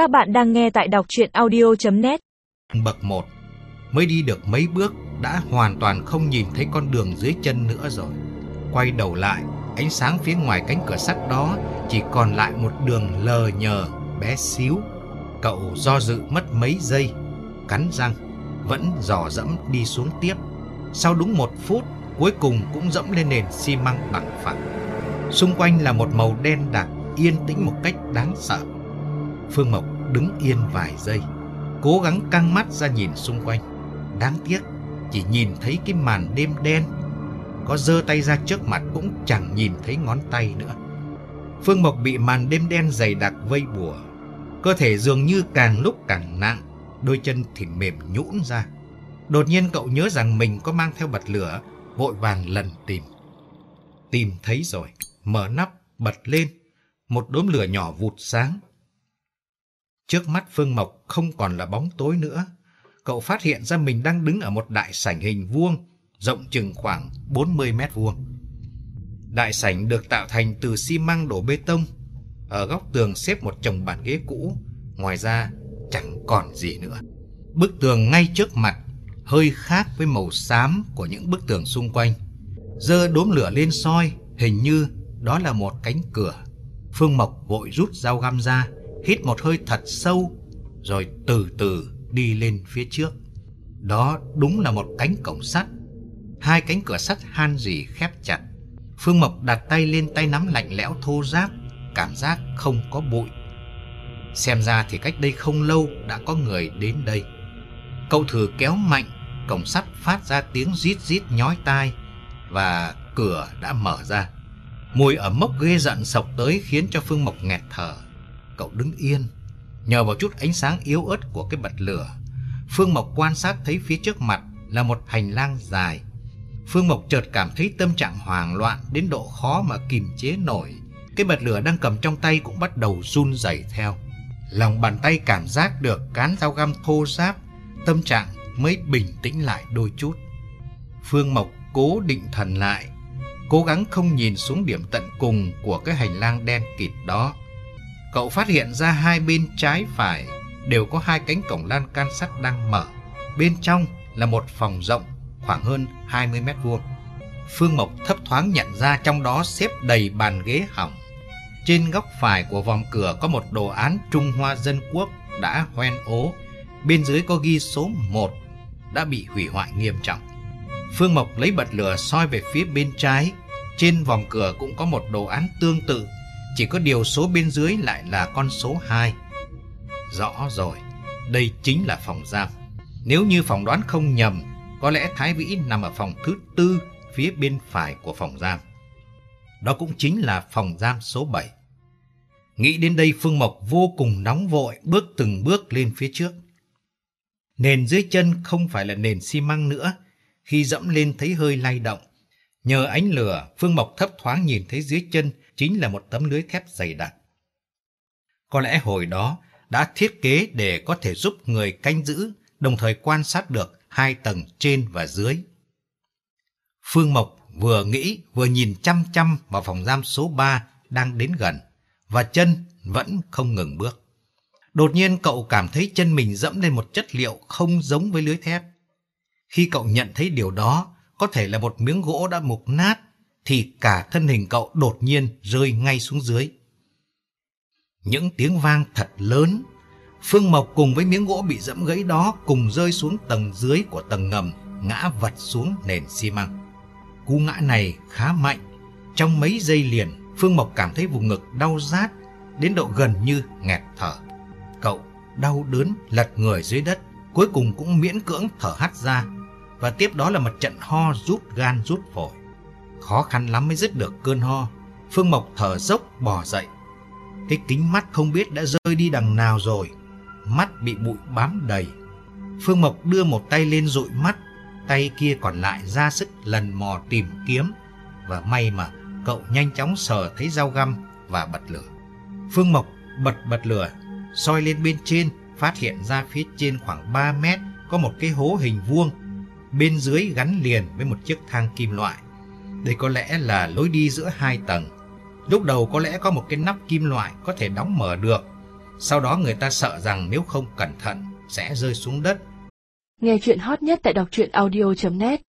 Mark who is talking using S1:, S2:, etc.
S1: Các bạn đang nghe tại đọc chuyện audio.net
S2: Bậc 1 Mới đi được mấy bước đã hoàn toàn không nhìn thấy con đường dưới chân nữa rồi. Quay đầu lại, ánh sáng phía ngoài cánh cửa sắt đó chỉ còn lại một đường lờ nhờ, bé xíu. Cậu do dự mất mấy giây, cắn răng, vẫn dò dẫm đi xuống tiếp. Sau đúng một phút, cuối cùng cũng dẫm lên nền xi măng bằng phẳng. Xung quanh là một màu đen đặc, yên tĩnh một cách đáng sợ. Phương Mộc đứng yên vài giây, cố gắng căng mắt ra nhìn xung quanh. Đáng tiếc, chỉ nhìn thấy cái màn đêm đen. Có giơ tay ra trước mặt cũng chẳng nhìn thấy ngón tay nữa. Phương Mộc bị màn đêm đen dày đặc vây bùa. Cơ thể dường như càng lúc càng nặng, đôi chân thì mềm nhũn ra. Đột nhiên cậu nhớ rằng mình có mang theo bật lửa, vội vàng lần tìm. Tìm thấy rồi, mở nắp, bật lên, một đốm lửa nhỏ vụt sáng. Trước mắt Phương Mộc không còn là bóng tối nữa. Cậu phát hiện ra mình đang đứng ở một đại sảnh hình vuông, rộng chừng khoảng 40 mét vuông. Đại sảnh được tạo thành từ xi măng đổ bê tông. Ở góc tường xếp một chồng bàn ghế cũ, ngoài ra chẳng còn gì nữa. Bức tường ngay trước mặt hơi khác với màu xám của những bức tường xung quanh. Dơ đốm lửa lên soi, hình như đó là một cánh cửa. Phương Mộc vội rút dao găm ra, hít một hơi thật sâu, rồi từ từ đi lên phía trước. Đó đúng là một cánh cổng sắt. Hai cánh cửa sắt han gì khép chặt. Phương Mộc đặt tay lên tay nắm lạnh lẽo thô ráp, cảm giác không có bụi. Xem ra thì cách đây không lâu đã có người đến đây. Cậu thử kéo mạnh, cổng sắt phát ra tiếng rít rít nhói tai và cửa đã mở ra. Mùi ở mốc ghê giận sộc tới khiến cho Phương Mộc nghẹt thở. Cậu đứng yên, nhờ vào chút ánh sáng yếu ớt của cái bật lửa. Phương Mộc quan sát thấy phía trước mặt là một hành lang dài. Phương Mộc chợt cảm thấy tâm trạng hoảng loạn đến độ khó mà kìm chế nổi. Cái bật lửa đang cầm trong tay cũng bắt đầu run rẩy theo. Lòng bàn tay cảm giác được cán dao găm thô ráp, tâm trạng mới bình tĩnh lại đôi chút. Phương Mộc cố định thần lại, cố gắng không nhìn xuống điểm tận cùng của cái hành lang đen kịt đó. Cậu phát hiện ra hai bên trái phải đều có hai cánh cổng lan can sắt đang mở. Bên trong là một phòng rộng khoảng hơn 20 mét vuông. Phương Mộc thấp thoáng nhận ra trong đó xếp đầy bàn ghế hỏng. Trên góc phải của vòng cửa có một đồ án Trung Hoa Dân Quốc đã hoen ố. Bên dưới có ghi số 1 đã bị hủy hoại nghiêm trọng. Phương Mộc lấy bật lửa soi về phía bên trái. Trên vòng cửa cũng có một đồ án tương tự, chỉ có điều số bên dưới lại là con số 2. Rõ rồi, đây chính là phòng giam. Nếu như phỏng đoán không nhầm, có lẽ Thái Vĩ nằm ở phòng thứ tư phía bên phải của phòng giam. Đó cũng chính là phòng giam số 7. Nghĩ đến đây Phương Mộc vô cùng nóng vội bước từng bước lên phía trước. Nền dưới chân không phải là nền xi măng nữa, khi dẫm lên thấy hơi lay động. Nhờ ánh lửa, Phương Mộc thấp thoáng nhìn thấy dưới chân chính là một tấm lưới thép dày đặc. Có lẽ hồi đó đã thiết kế để có thể giúp người canh giữ, đồng thời quan sát được hai tầng trên và dưới. Phương Mộc vừa nghĩ vừa nhìn chăm chăm vào phòng giam số 3 đang đến gần, và chân vẫn không ngừng bước. Đột nhiên cậu cảm thấy chân mình dẫm lên một chất liệu không giống với lưới thép. Khi cậu nhận thấy điều đó có thể là một miếng gỗ đã mục nát, thì cả thân hình cậu đột nhiên rơi ngay xuống dưới. Những tiếng vang thật lớn, Phương Mộc cùng với miếng gỗ bị dẫm gãy đó cùng rơi xuống tầng dưới của tầng ngầm, ngã vật xuống nền xi măng. Cú ngã này khá mạnh, trong mấy giây liền, Phương Mộc cảm thấy vùng ngực đau rát đến độ gần như nghẹt thở. Cậu đau đớn lật người dưới đất, cuối cùng cũng miễn cưỡng thở hắt ra và tiếp đó là một trận ho rút gan rút phổi. Khó khăn lắm mới dứt được cơn ho. Phương Mộc thở dốc bò dậy. Cái kính mắt không biết đã rơi đi đằng nào rồi. Mắt bị bụi bám đầy. Phương Mộc đưa một tay lên dụi mắt, tay kia còn lại ra sức lần mò tìm kiếm. Và may mà cậu nhanh chóng sờ thấy dao găm và bật lửa. Phương Mộc bật bật lửa, soi lên bên trên, phát hiện ra phía trên khoảng 3 mét có một cái hố hình vuông bên dưới gắn liền với một chiếc thang kim loại. Đây có lẽ là lối đi giữa hai tầng. Lúc đầu có lẽ có một cái nắp kim loại có thể đóng mở được. Sau đó người ta sợ rằng nếu không cẩn thận sẽ rơi xuống đất.
S3: Nghe chuyện hot nhất tại đọc truyện audio.net